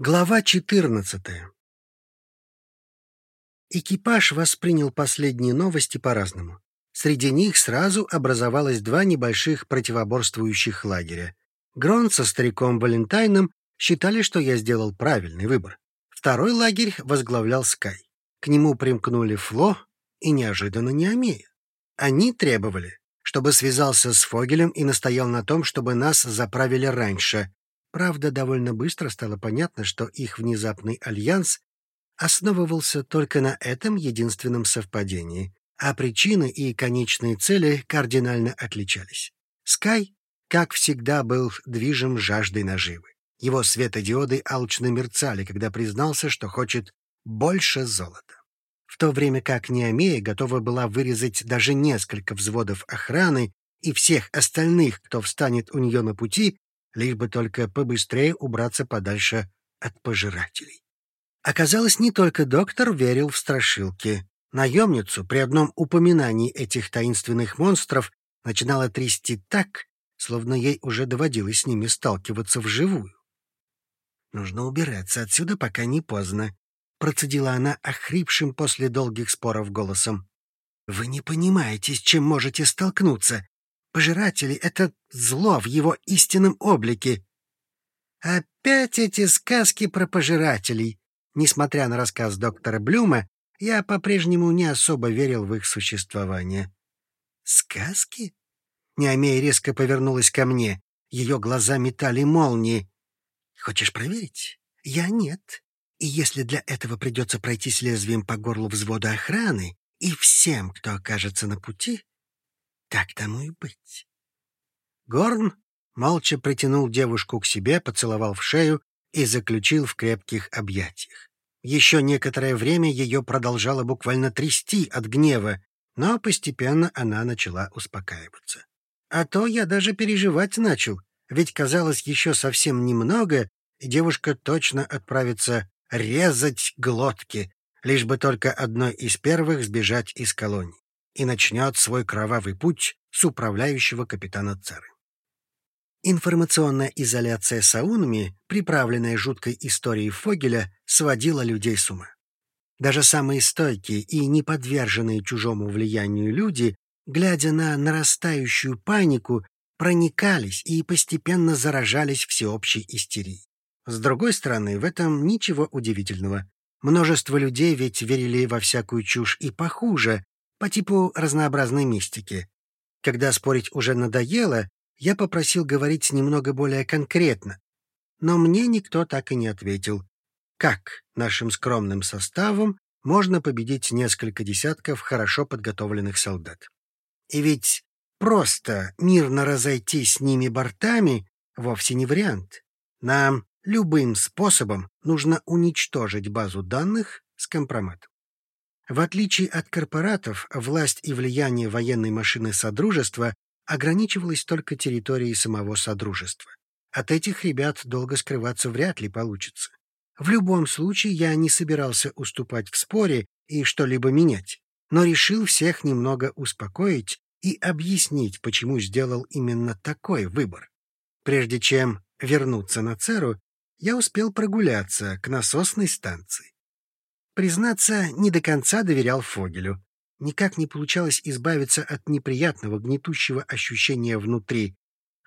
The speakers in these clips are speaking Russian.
Глава 14 Экипаж воспринял последние новости по-разному. Среди них сразу образовалось два небольших противоборствующих лагеря. Грон со стариком Валентайном считали, что я сделал правильный выбор. Второй лагерь возглавлял Скай. К нему примкнули Фло и неожиданно Неомея. Они требовали, чтобы связался с Фогелем и настоял на том, чтобы нас заправили раньше, Правда, довольно быстро стало понятно, что их внезапный альянс основывался только на этом единственном совпадении, а причины и конечные цели кардинально отличались. Скай, как всегда, был движим жаждой наживы. Его светодиоды алчно мерцали, когда признался, что хочет больше золота. В то время как Неомея готова была вырезать даже несколько взводов охраны и всех остальных, кто встанет у нее на пути, лишь бы только побыстрее убраться подальше от пожирателей. Оказалось, не только доктор верил в страшилки. Наемницу при одном упоминании этих таинственных монстров начинала трясти так, словно ей уже доводилось с ними сталкиваться вживую. «Нужно убираться отсюда, пока не поздно», — процедила она охрипшим после долгих споров голосом. «Вы не понимаете, с чем можете столкнуться. Пожиратели — это зло в его истинном облике. Опять эти сказки про пожирателей. Несмотря на рассказ доктора Блюма, я по-прежнему не особо верил в их существование. «Сказки?» Неомея резко повернулась ко мне. Ее глаза метали молнии. «Хочешь проверить?» «Я нет. И если для этого придется пройтись лезвием по горлу взвода охраны и всем, кто окажется на пути, так тому и быть. Горн молча притянул девушку к себе, поцеловал в шею и заключил в крепких объятиях. Еще некоторое время ее продолжало буквально трясти от гнева, но постепенно она начала успокаиваться. А то я даже переживать начал, ведь казалось еще совсем немного, и девушка точно отправится резать глотки, лишь бы только одной из первых сбежать из колонии и начнет свой кровавый путь с управляющего капитана Церы. Информационная изоляция саунами, приправленная жуткой историей Фогеля, сводила людей с ума. Даже самые стойкие и не подверженные чужому влиянию люди, глядя на нарастающую панику, проникались и постепенно заражались всеобщей истерией. С другой стороны, в этом ничего удивительного. Множество людей ведь верили во всякую чушь и похуже, по типу разнообразной мистики. Когда спорить уже надоело, я попросил говорить немного более конкретно, но мне никто так и не ответил. Как нашим скромным составом можно победить несколько десятков хорошо подготовленных солдат? И ведь просто мирно разойтись с ними бортами вовсе не вариант. Нам любым способом нужно уничтожить базу данных с компроматом. В отличие от корпоратов, власть и влияние военной машины Содружества ограничивалось только территорией самого Содружества. От этих ребят долго скрываться вряд ли получится. В любом случае я не собирался уступать в споре и что-либо менять, но решил всех немного успокоить и объяснить, почему сделал именно такой выбор. Прежде чем вернуться на Церу, я успел прогуляться к насосной станции. Признаться, не до конца доверял Фогелю. Никак не получалось избавиться от неприятного гнетущего ощущения внутри.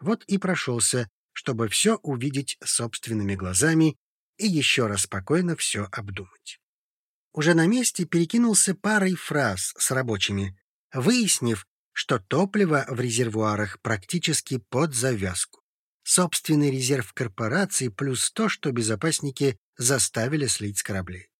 Вот и прошелся, чтобы все увидеть собственными глазами и еще раз спокойно все обдумать. Уже на месте перекинулся парой фраз с рабочими, выяснив, что топливо в резервуарах практически под завязку. Собственный резерв корпорации плюс то, что безопасники заставили слить с кораблей.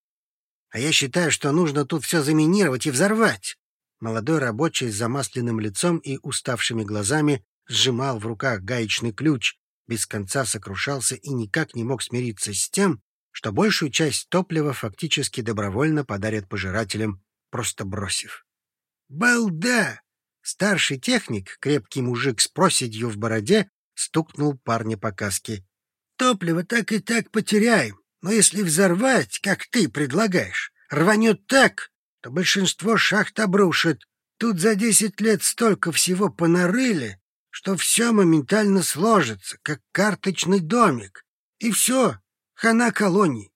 А я считаю, что нужно тут все заминировать и взорвать. Молодой рабочий с замасленным лицом и уставшими глазами сжимал в руках гаечный ключ, без конца сокрушался и никак не мог смириться с тем, что большую часть топлива фактически добровольно подарят пожирателям, просто бросив. «Балда!» Старший техник, крепкий мужик с проседью в бороде, стукнул парня по каске. «Топливо так и так потеряем. Но если взорвать, как ты предлагаешь, рванет так, то большинство шахт обрушит. Тут за десять лет столько всего понарыли, что все моментально сложится, как карточный домик. И все, хана колонии.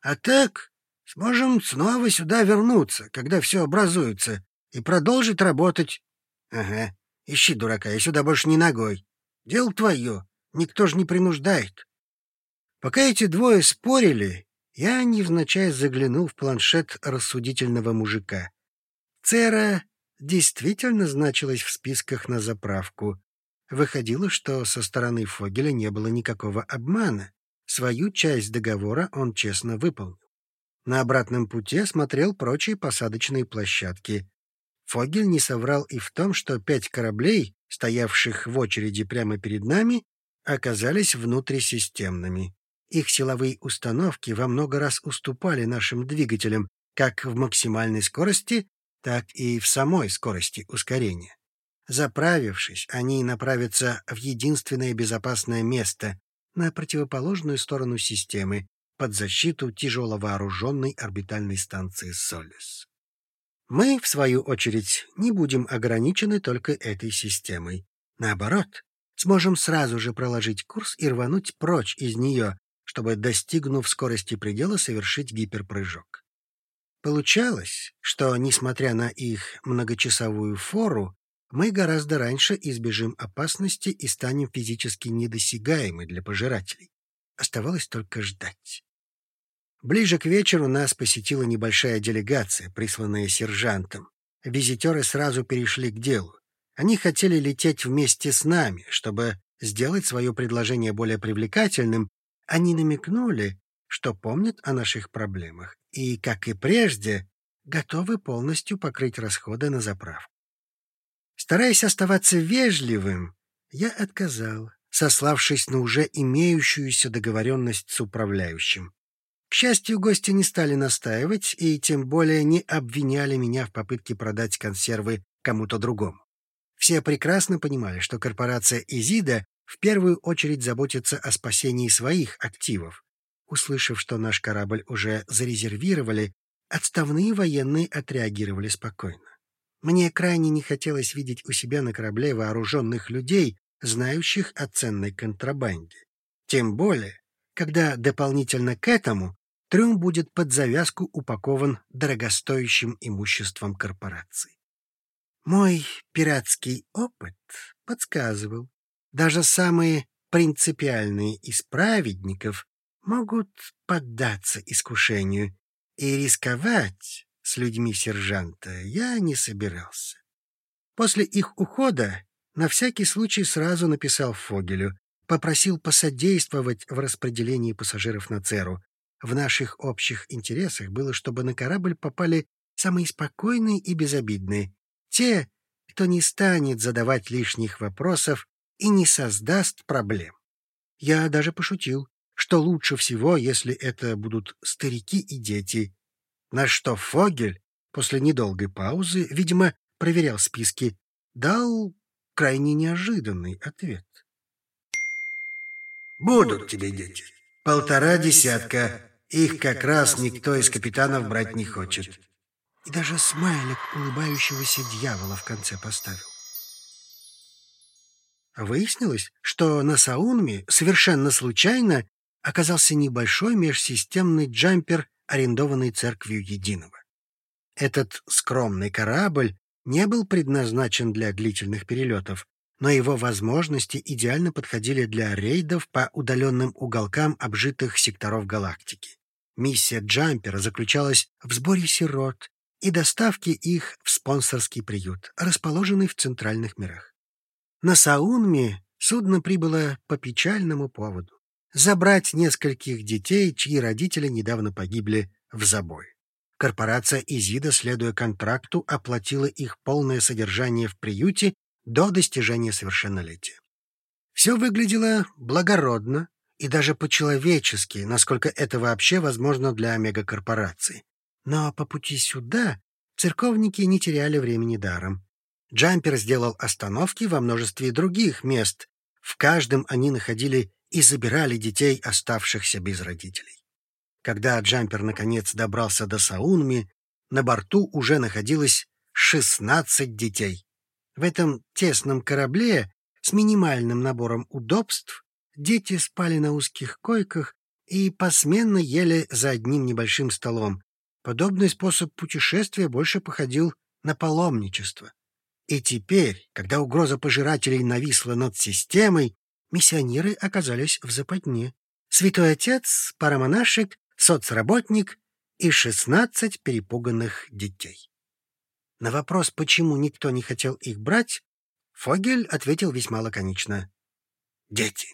А так сможем снова сюда вернуться, когда все образуется, и продолжить работать. Ага, ищи дурака, я сюда больше не ногой. Дело твое, никто же не принуждает. Пока эти двое спорили, я невзначай заглянул в планшет рассудительного мужика. Цера действительно значилась в списках на заправку. Выходило, что со стороны Фогеля не было никакого обмана. Свою часть договора он честно выполнил. На обратном пути осмотрел прочие посадочные площадки. Фогель не соврал и в том, что пять кораблей, стоявших в очереди прямо перед нами, оказались внутрисистемными. Их силовые установки во много раз уступали нашим двигателям как в максимальной скорости, так и в самой скорости ускорения. Заправившись, они направятся в единственное безопасное место на противоположную сторону системы, под защиту тяжело вооруженной орбитальной станции «Солис». Мы, в свою очередь, не будем ограничены только этой системой. Наоборот, сможем сразу же проложить курс и рвануть прочь из нее, чтобы, достигнув скорости предела, совершить гиперпрыжок. Получалось, что, несмотря на их многочасовую фору, мы гораздо раньше избежим опасности и станем физически недосягаемы для пожирателей. Оставалось только ждать. Ближе к вечеру нас посетила небольшая делегация, присланная сержантом. Визитеры сразу перешли к делу. Они хотели лететь вместе с нами, чтобы сделать свое предложение более привлекательным. Они намекнули, что помнят о наших проблемах и, как и прежде, готовы полностью покрыть расходы на заправку. Стараясь оставаться вежливым, я отказал, сославшись на уже имеющуюся договоренность с управляющим. К счастью, гости не стали настаивать и тем более не обвиняли меня в попытке продать консервы кому-то другому. Все прекрасно понимали, что корпорация «Изида» в первую очередь заботится о спасении своих активов. Услышав, что наш корабль уже зарезервировали, отставные военные отреагировали спокойно. Мне крайне не хотелось видеть у себя на корабле вооруженных людей, знающих о ценной контрабанде. Тем более, когда дополнительно к этому трюм будет под завязку упакован дорогостоящим имуществом корпорации. Мой пиратский опыт подсказывал, даже самые принципиальные из праведников могут поддаться искушению и рисковать с людьми сержанта я не собирался. После их ухода на всякий случай сразу написал Фогелю, попросил посодействовать в распределении пассажиров на Церу. В наших общих интересах было, чтобы на корабль попали самые спокойные и безобидные, те, кто не станет задавать лишних вопросов и не создаст проблем. Я даже пошутил, что лучше всего, если это будут старики и дети, на что Фогель после недолгой паузы, видимо, проверял списки, дал крайне неожиданный ответ. «Будут тебе дети. Полтора десятка. Их как раз никто из капитанов брать не хочет». И даже смайлик улыбающегося дьявола в конце поставил. Выяснилось, что на Саунме совершенно случайно оказался небольшой межсистемный джампер арендованный церковью Единого. Этот скромный корабль не был предназначен для длительных перелетов, но его возможности идеально подходили для рейдов по удаленным уголкам обжитых секторов галактики. Миссия Джампера заключалась в сборе сирот и доставке их в спонсорский приют, расположенный в центральных мирах. На Саунме судно прибыло по печальному поводу забрать нескольких детей, чьи родители недавно погибли в забой. Корпорация «Изида», следуя контракту, оплатила их полное содержание в приюте до достижения совершеннолетия. Все выглядело благородно и даже по-человечески, насколько это вообще возможно для омега-корпорации. Но по пути сюда церковники не теряли времени даром. Джампер сделал остановки во множестве других мест. В каждом они находили и забирали детей, оставшихся без родителей. Когда Джампер наконец добрался до Саунми, на борту уже находилось 16 детей. В этом тесном корабле с минимальным набором удобств дети спали на узких койках и посменно ели за одним небольшим столом. Подобный способ путешествия больше походил на паломничество. И теперь, когда угроза пожирателей нависла над системой, миссионеры оказались в западне. Святой отец, пара монашек, соцработник и шестнадцать перепуганных детей. На вопрос, почему никто не хотел их брать, Фогель ответил весьма лаконично. «Дети».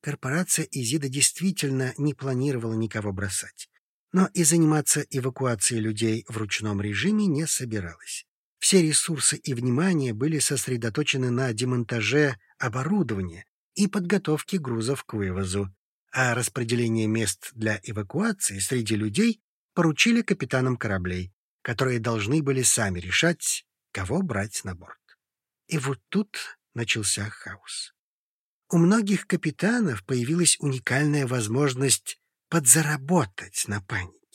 Корпорация Изида действительно не планировала никого бросать, но и заниматься эвакуацией людей в ручном режиме не собиралась. Все ресурсы и внимание были сосредоточены на демонтаже оборудования и подготовке грузов к вывозу, а распределение мест для эвакуации среди людей поручили капитанам кораблей, которые должны были сами решать, кого брать на борт. И вот тут начался хаос. У многих капитанов появилась уникальная возможность подзаработать на панике.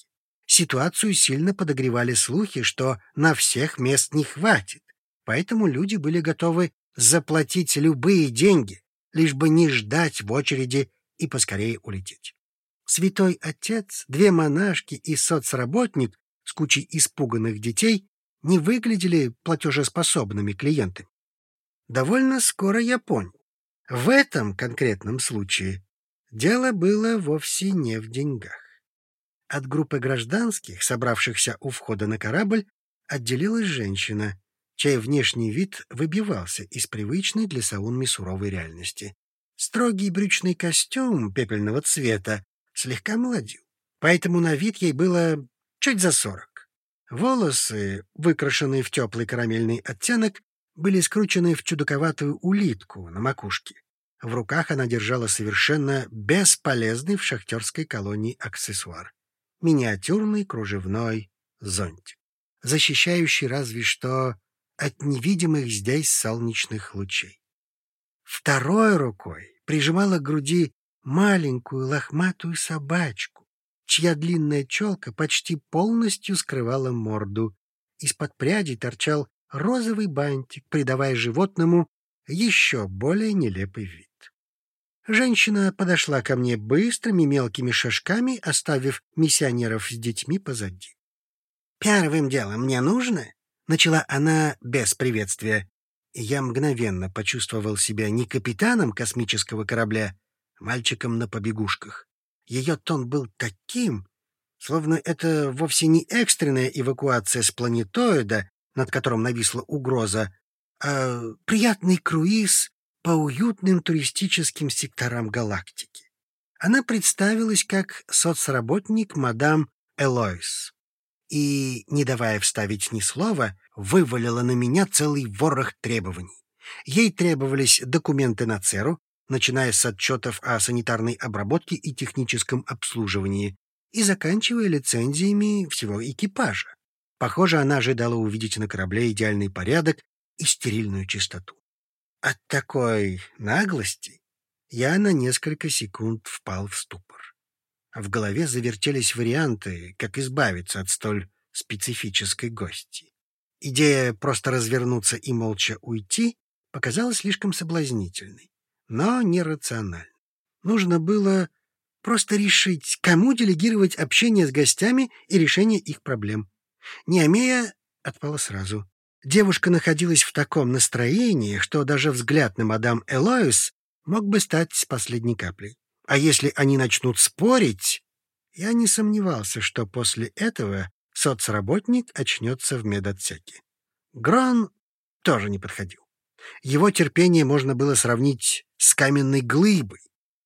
Ситуацию сильно подогревали слухи, что на всех мест не хватит, поэтому люди были готовы заплатить любые деньги, лишь бы не ждать в очереди и поскорее улететь. Святой Отец, две монашки и соцработник с кучей испуганных детей не выглядели платежеспособными клиентами. Довольно скоро я понял. В этом конкретном случае дело было вовсе не в деньгах. От группы гражданских, собравшихся у входа на корабль, отделилась женщина, чей внешний вид выбивался из привычной для Саунми суровой реальности. Строгий брючный костюм пепельного цвета слегка молодил, поэтому на вид ей было чуть за сорок. Волосы, выкрашенные в теплый карамельный оттенок, были скручены в чудаковатую улитку на макушке. В руках она держала совершенно бесполезный в шахтерской колонии аксессуар миниатюрный кружевной зонтик, защищающий разве что от невидимых здесь солнечных лучей. Второй рукой прижимала к груди маленькую лохматую собачку, чья длинная челка почти полностью скрывала морду. Из-под прядей торчал розовый бантик, придавая животному еще более нелепый вид. Женщина подошла ко мне быстрыми мелкими шажками, оставив миссионеров с детьми позади. «Первым делом мне нужно...» — начала она без приветствия. Я мгновенно почувствовал себя не капитаном космического корабля, а мальчиком на побегушках. Ее тон был таким, словно это вовсе не экстренная эвакуация с планетоида, над которым нависла угроза, а приятный круиз по уютным туристическим секторам галактики. Она представилась как соцработник мадам Элойс и, не давая вставить ни слова, вывалила на меня целый ворох требований. Ей требовались документы на ЦЕРУ, начиная с отчетов о санитарной обработке и техническом обслуживании, и заканчивая лицензиями всего экипажа. Похоже, она ожидала увидеть на корабле идеальный порядок и стерильную чистоту. От такой наглости я на несколько секунд впал в ступор. В голове завертелись варианты, как избавиться от столь специфической гости. Идея просто развернуться и молча уйти показалась слишком соблазнительной, но нерациональной. Нужно было просто решить, кому делегировать общение с гостями и решение их проблем. Неомея отпала сразу. Девушка находилась в таком настроении, что даже взгляд на мадам Элоис мог бы стать последней каплей. А если они начнут спорить, я не сомневался, что после этого соцработник очнется в медотсеке. Грон тоже не подходил. Его терпение можно было сравнить с каменной глыбой,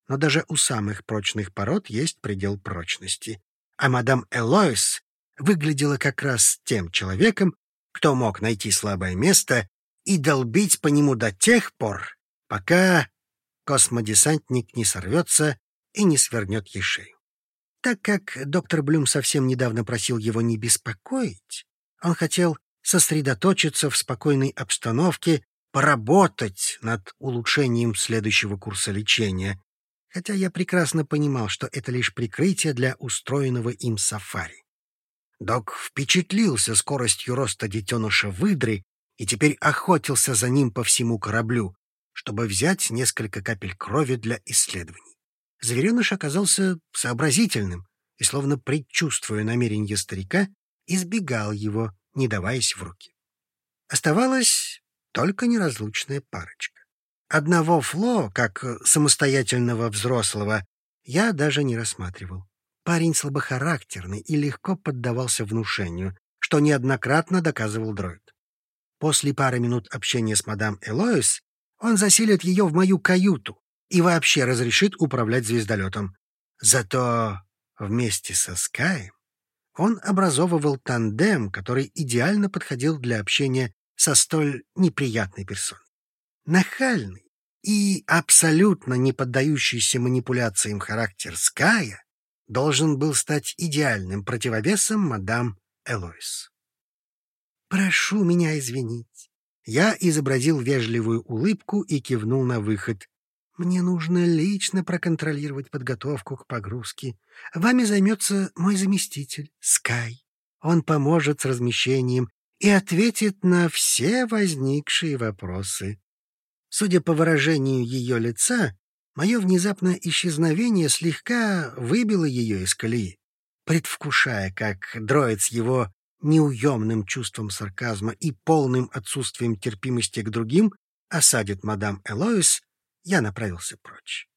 но даже у самых прочных пород есть предел прочности. А мадам Элоис выглядела как раз тем человеком, кто мог найти слабое место и долбить по нему до тех пор, пока космодесантник не сорвется и не свернет ей шею. Так как доктор Блюм совсем недавно просил его не беспокоить, он хотел сосредоточиться в спокойной обстановке, поработать над улучшением следующего курса лечения, хотя я прекрасно понимал, что это лишь прикрытие для устроенного им сафари. Док впечатлился скоростью роста детеныша выдры и теперь охотился за ним по всему кораблю, чтобы взять несколько капель крови для исследований. Звереныш оказался сообразительным и, словно предчувствуя намерение старика, избегал его, не даваясь в руки. Оставалась только неразлучная парочка. Одного Фло, как самостоятельного взрослого, я даже не рассматривал. Парень слабохарактерный и легко поддавался внушению, что неоднократно доказывал дроид. После пары минут общения с мадам Элоис он заселит ее в мою каюту и вообще разрешит управлять звездолетом. Зато вместе со Скаем он образовывал тандем, который идеально подходил для общения со столь неприятной персоной. Нахальный и абсолютно не поддающийся манипуляциям характер Ская должен был стать идеальным противовесом мадам Элойс. «Прошу меня извинить». Я изобразил вежливую улыбку и кивнул на выход. «Мне нужно лично проконтролировать подготовку к погрузке. Вами займется мой заместитель, Скай. Он поможет с размещением и ответит на все возникшие вопросы». Судя по выражению ее лица, мое внезапное исчезновение слегка выбило ее из колеи. Предвкушая, как дроид с его неуемным чувством сарказма и полным отсутствием терпимости к другим осадит мадам Элоис, я направился прочь.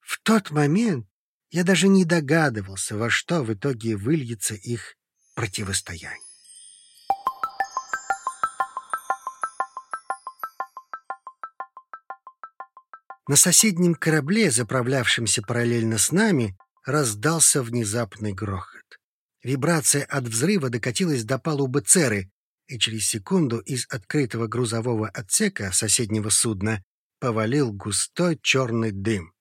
В тот момент я даже не догадывался, во что в итоге выльется их противостояние. На соседнем корабле, заправлявшемся параллельно с нами, раздался внезапный грохот. Вибрация от взрыва докатилась до палубы Церы, и через секунду из открытого грузового отсека соседнего судна повалил густой черный дым.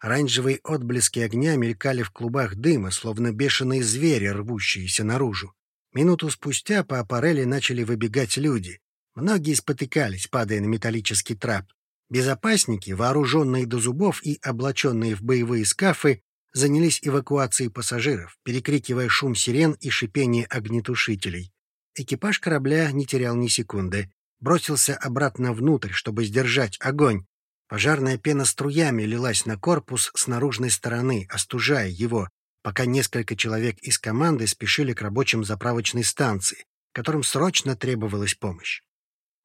Оранжевые отблески огня мелькали в клубах дыма, словно бешеные звери, рвущиеся наружу. Минуту спустя по аппарели начали выбегать люди. Многие спотыкались, падая на металлический трап. Безопасники, вооруженные до зубов и облаченные в боевые скафы, занялись эвакуацией пассажиров, перекрикивая шум сирен и шипение огнетушителей. Экипаж корабля не терял ни секунды. Бросился обратно внутрь, чтобы сдержать огонь. Пожарная пена струями лилась на корпус с наружной стороны, остужая его, пока несколько человек из команды спешили к рабочим заправочной станции, которым срочно требовалась помощь.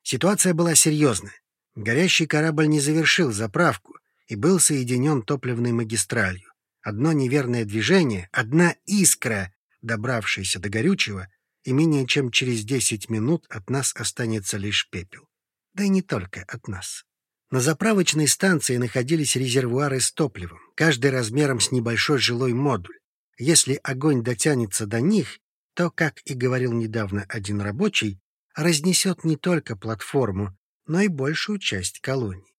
Ситуация была серьезная. Горящий корабль не завершил заправку и был соединен топливной магистралью. Одно неверное движение, одна искра, добравшаяся до горючего, и менее чем через десять минут от нас останется лишь пепел. Да и не только от нас. На заправочной станции находились резервуары с топливом, каждый размером с небольшой жилой модуль. Если огонь дотянется до них, то, как и говорил недавно один рабочий, разнесет не только платформу, но и большую часть колоний.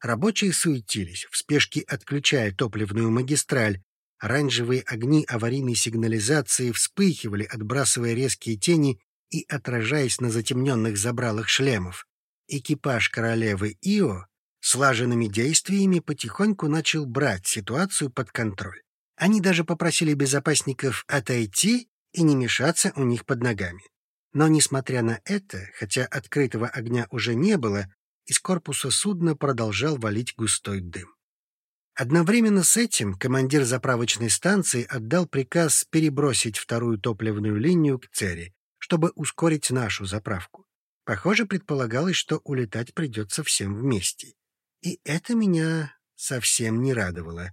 Рабочие суетились, в спешке отключая топливную магистраль. Оранжевые огни аварийной сигнализации вспыхивали, отбрасывая резкие тени и отражаясь на затемненных забралах шлемов. Экипаж королевы Ио слаженными действиями потихоньку начал брать ситуацию под контроль. Они даже попросили безопасников отойти и не мешаться у них под ногами. Но, несмотря на это, хотя открытого огня уже не было, из корпуса судна продолжал валить густой дым. Одновременно с этим командир заправочной станции отдал приказ перебросить вторую топливную линию к Цере, чтобы ускорить нашу заправку. Похоже, предполагалось, что улетать придется всем вместе. И это меня совсем не радовало.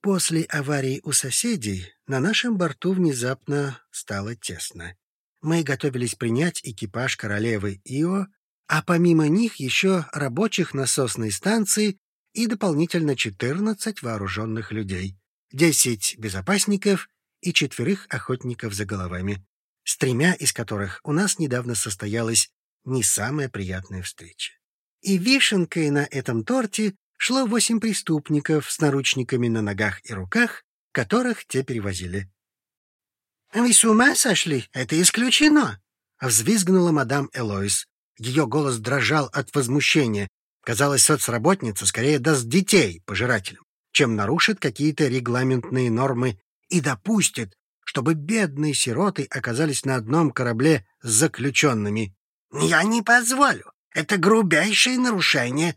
После аварии у соседей на нашем борту внезапно стало тесно мы готовились принять экипаж королевы Ио, а помимо них еще рабочих насосной станции и дополнительно 14 вооруженных людей, 10 безопасников и четверых охотников за головами, с тремя из которых у нас недавно состоялась не самая приятная встреча. И вишенкой на этом торте шло восемь преступников с наручниками на ногах и руках, которых те перевозили. «Вы с ума сошли? Это исключено!» — взвизгнула мадам Элойс. Ее голос дрожал от возмущения. Казалось, соцработница скорее даст детей пожирателям, чем нарушит какие-то регламентные нормы и допустит, чтобы бедные сироты оказались на одном корабле с заключенными. «Я не позволю! Это грубейшее нарушение!»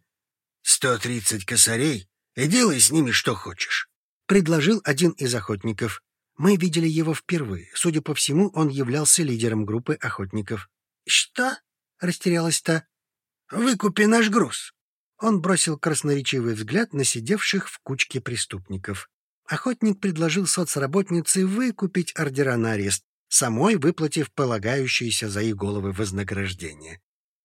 «Сто тридцать косарей, и делай с ними что хочешь!» предложил один из охотников. Мы видели его впервые. Судя по всему, он являлся лидером группы охотников. «Что?» — растерялась та. «Выкупи наш груз». Он бросил красноречивый взгляд на сидевших в кучке преступников. Охотник предложил соцработнице выкупить ордера на арест, самой выплатив полагающиеся за их головы вознаграждение.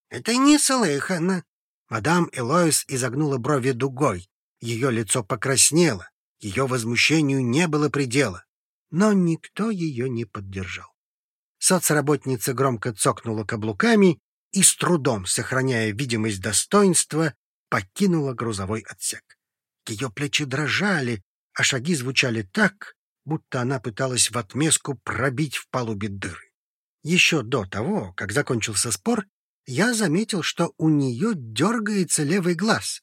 «Это неслыханно!» Мадам Элоис изогнула брови дугой. Ее лицо покраснело. Ее возмущению не было предела. Но никто ее не поддержал. Соцработница громко цокнула каблуками и, с трудом сохраняя видимость достоинства, покинула грузовой отсек. Ее плечи дрожали, а шаги звучали так, будто она пыталась в отместку пробить в палубе дыры. Еще до того, как закончился спор, я заметил, что у нее дергается левый глаз.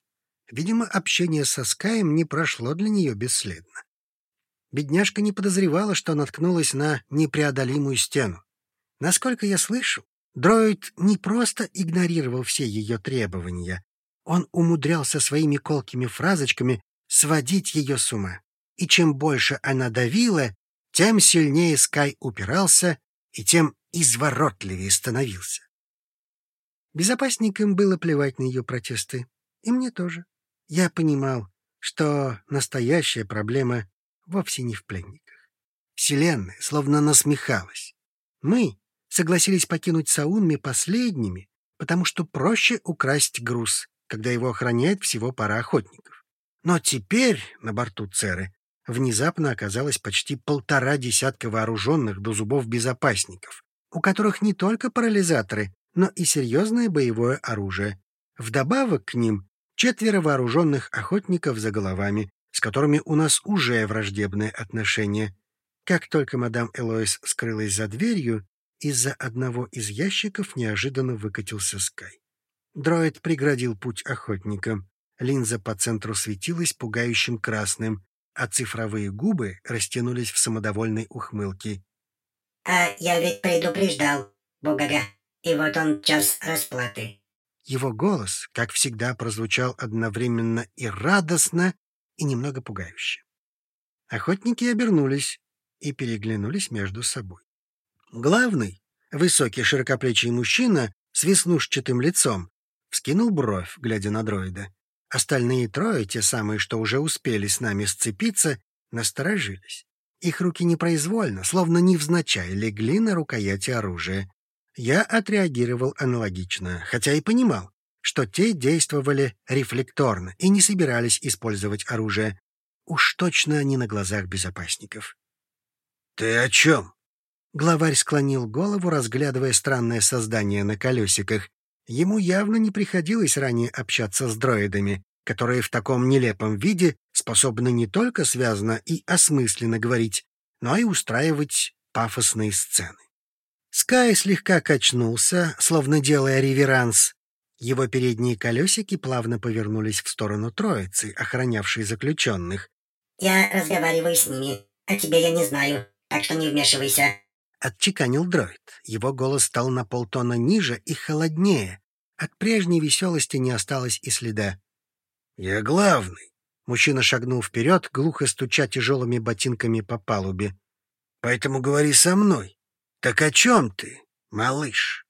Видимо, общение со Скаем не прошло для нее бесследно. Бедняжка не подозревала, что наткнулась на непреодолимую стену. Насколько я слышу, дроид не просто игнорировал все ее требования, он умудрялся своими колкими фразочками сводить ее с ума. И чем больше она давила, тем сильнее Скай упирался и тем изворотливее становился. Безопасникам было плевать на ее протесты. И мне тоже. Я понимал, что настоящая проблема вовсе не в пленниках. Вселенная словно насмехалась. Мы согласились покинуть Саунми последними, потому что проще украсть груз, когда его охраняет всего пара охотников. Но теперь на борту Церы внезапно оказалось почти полтора десятка вооруженных до зубов безопасников, у которых не только парализаторы, но и серьезное боевое оружие. Вдобавок к ним четверо вооруженных охотников за головами, с которыми у нас уже враждебные отношения. Как только мадам Элоис скрылась за дверью, из-за одного из ящиков неожиданно выкатился Скай. Дроид преградил путь охотникам. Линза по центру светилась пугающим красным, а цифровые губы растянулись в самодовольной ухмылке. «А я ведь предупреждал, Бугага!» И вот он час расплаты. Его голос, как всегда, прозвучал одновременно и радостно, и немного пугающе. Охотники обернулись и переглянулись между собой. Главный, высокий широкоплечий мужчина с веснушчатым лицом, вскинул бровь, глядя на дроида. Остальные трое, те самые, что уже успели с нами сцепиться, насторожились. Их руки непроизвольно, словно невзначай, легли на рукояти оружия. Я отреагировал аналогично, хотя и понимал, что те действовали рефлекторно и не собирались использовать оружие. Уж точно не на глазах безопасников. «Ты о чем?» Главарь склонил голову, разглядывая странное создание на колесиках. Ему явно не приходилось ранее общаться с дроидами, которые в таком нелепом виде способны не только связно и осмысленно говорить, но и устраивать пафосные сцены. Скай слегка качнулся, словно делая реверанс. Его передние колесики плавно повернулись в сторону троицы, охранявшей заключенных. «Я разговариваю с ними, а тебе я не знаю, так что не вмешивайся», — отчеканил дроид. Его голос стал на полтона ниже и холоднее. От прежней веселости не осталось и следа. «Я главный», — мужчина шагнул вперед, глухо стуча тяжелыми ботинками по палубе. «Поэтому говори со мной. «Так о чем ты, малыш?»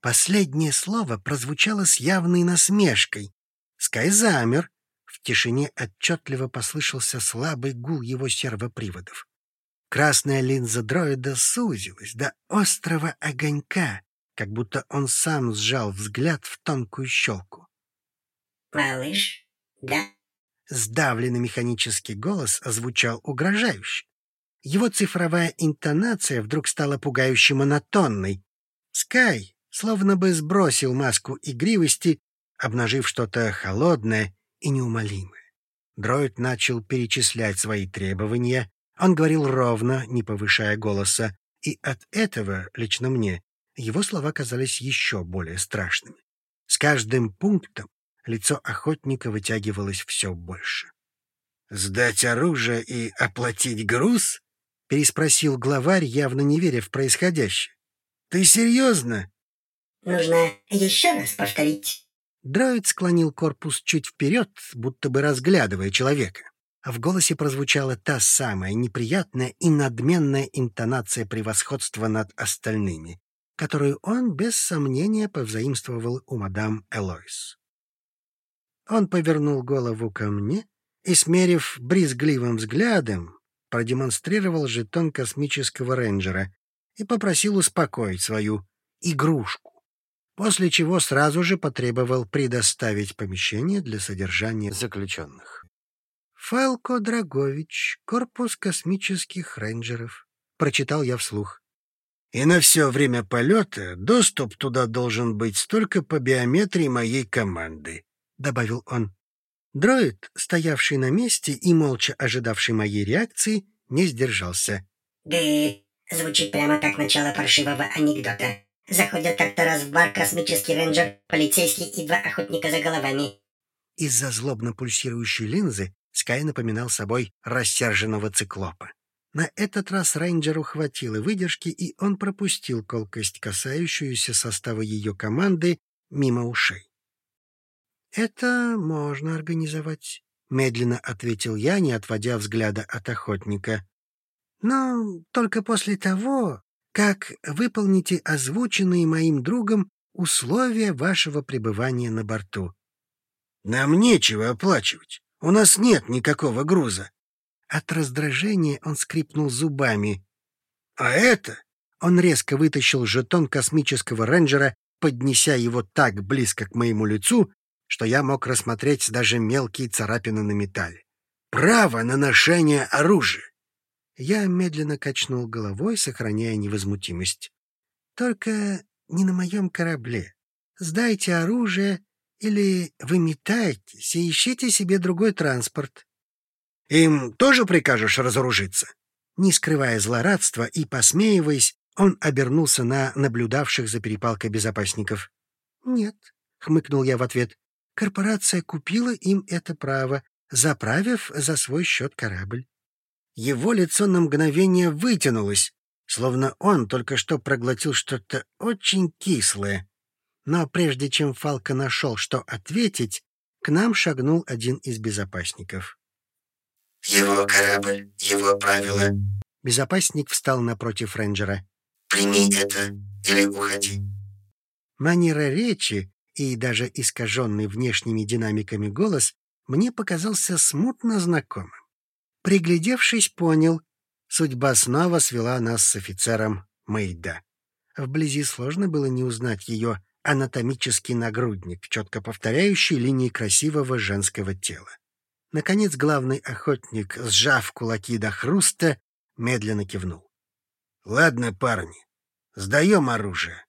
Последнее слово прозвучало с явной насмешкой. Скай замер. В тишине отчетливо послышался слабый гул его сервоприводов. Красная линза дроида сузилась до острого огонька, как будто он сам сжал взгляд в тонкую щелку. «Малыш, да?» Сдавленный механический голос озвучал угрожающе. Его цифровая интонация вдруг стала пугающе монотонной. Скай словно бы сбросил маску игривости, обнажив что-то холодное и неумолимое. Дроид начал перечислять свои требования. Он говорил ровно, не повышая голоса, и от этого, лично мне, его слова казались еще более страшными. С каждым пунктом лицо охотника вытягивалось все больше. «Сдать оружие и оплатить груз?» переспросил главарь, явно не веря в происходящее. «Ты серьезно?» «Нужно еще раз повторить». Дроид склонил корпус чуть вперед, будто бы разглядывая человека. В голосе прозвучала та самая неприятная и надменная интонация превосходства над остальными, которую он без сомнения повзаимствовал у мадам Элойс. Он повернул голову ко мне и, смерив брезгливым взглядом, продемонстрировал жетон космического рейнджера и попросил успокоить свою игрушку, после чего сразу же потребовал предоставить помещение для содержания заключенных. «Фалко Драгович, корпус космических рейнджеров», — прочитал я вслух. «И на все время полета доступ туда должен быть только по биометрии моей команды», — добавил он. Дроид, стоявший на месте и молча ожидавший моей реакции, не сдержался. Да звучит прямо как начало паршивого анекдота. Заходят как-то раз в бар космический рейнджер, полицейский и два охотника за головами. Из-за злобно пульсирующей линзы Скай напоминал собой рассерженного циклопа. На этот раз рейнджеру хватило выдержки, и он пропустил колкость, касающуюся состава ее команды, мимо ушей. «Это можно организовать», — медленно ответил я, не отводя взгляда от охотника. «Но только после того, как выполните озвученные моим другом условия вашего пребывания на борту». «Нам нечего оплачивать. У нас нет никакого груза». От раздражения он скрипнул зубами. «А это...» Он резко вытащил жетон космического рейнджера, поднеся его так близко к моему лицу, что я мог рассмотреть даже мелкие царапины на металле. «Право на ношение оружия!» Я медленно качнул головой, сохраняя невозмутимость. «Только не на моем корабле. Сдайте оружие или выметайтесь и ищите себе другой транспорт». «Им тоже прикажешь разоружиться?» Не скрывая злорадства и посмеиваясь, он обернулся на наблюдавших за перепалкой безопасников. «Нет», — хмыкнул я в ответ, — «корпорация купила им это право, заправив за свой счет корабль». Его лицо на мгновение вытянулось, словно он только что проглотил что-то очень кислое. Но прежде чем Фалка нашел, что ответить, к нам шагнул один из безопасников. «Его корабль, его правила». Безопасник встал напротив рейнджера. «Прими это или уходи». Манера речи и даже искаженный внешними динамиками голос мне показался смутно знакомым. Приглядевшись, понял, судьба снова свела нас с офицером Мэйда. Вблизи сложно было не узнать ее анатомический нагрудник, четко повторяющий линии красивого женского тела. Наконец главный охотник, сжав кулаки до хруста, медленно кивнул. — Ладно, парни, сдаем оружие.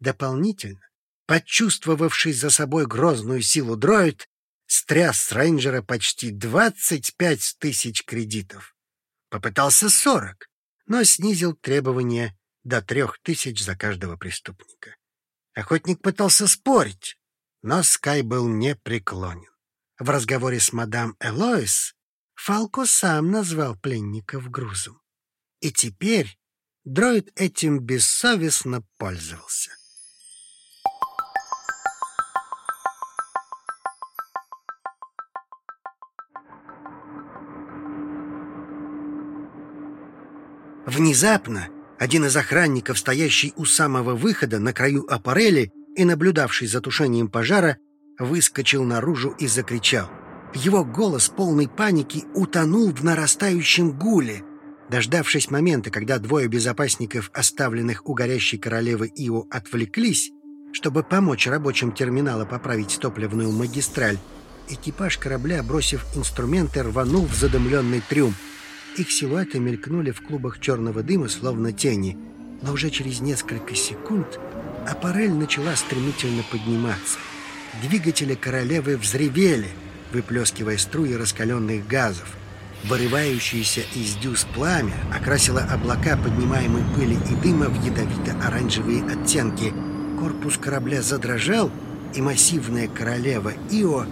Дополнительно, почувствовавший за собой грозную силу дроид, стряс с рейнджера почти 25 тысяч кредитов. Попытался 40, но снизил требования до трех тысяч за каждого преступника. Охотник пытался спорить, но Скай был непреклонен. В разговоре с мадам Элоис Фалко сам назвал пленников грузом. И теперь дроид этим бессовестно пользовался. Внезапно один из охранников, стоящий у самого выхода на краю аппарели и наблюдавший за тушением пожара, выскочил наружу и закричал. Его голос, полный паники, утонул в нарастающем гуле. Дождавшись момента, когда двое безопасников, оставленных у горящей королевы Ио, отвлеклись, чтобы помочь рабочим терминала поправить топливную магистраль, экипаж корабля, бросив инструменты, рванул в задымленный трюм — их силуэты мелькнули в клубах черного дыма, словно тени, но уже через несколько секунд аппарель начала стремительно подниматься. Двигатели королевы взревели, выплескивая струи раскаленных газов. Вырывающееся из дюз пламя окрасило облака поднимаемой пыли и дыма в ядовито-оранжевые оттенки. Корпус корабля задрожал, и массивная королева Ио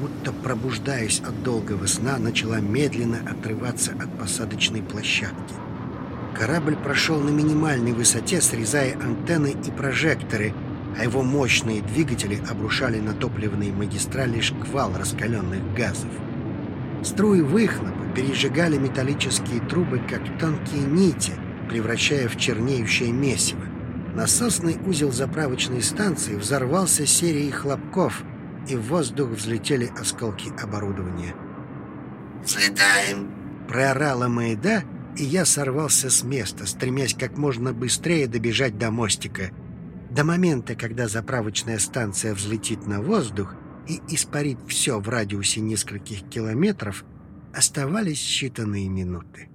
будто пробуждаясь от долгого сна, начала медленно отрываться от посадочной площадки. Корабль прошел на минимальной высоте, срезая антенны и прожекторы, а его мощные двигатели обрушали на топливные магистрали шквал раскаленных газов. Струи выхлопа пережигали металлические трубы, как тонкие нити, превращая в чернеющее месиво. Насосный узел заправочной станции взорвался серией хлопков, и в воздух взлетели осколки оборудования. «Взлетаем!» Проорала Маэда, и я сорвался с места, стремясь как можно быстрее добежать до мостика. До момента, когда заправочная станция взлетит на воздух и испарит все в радиусе нескольких километров, оставались считанные минуты.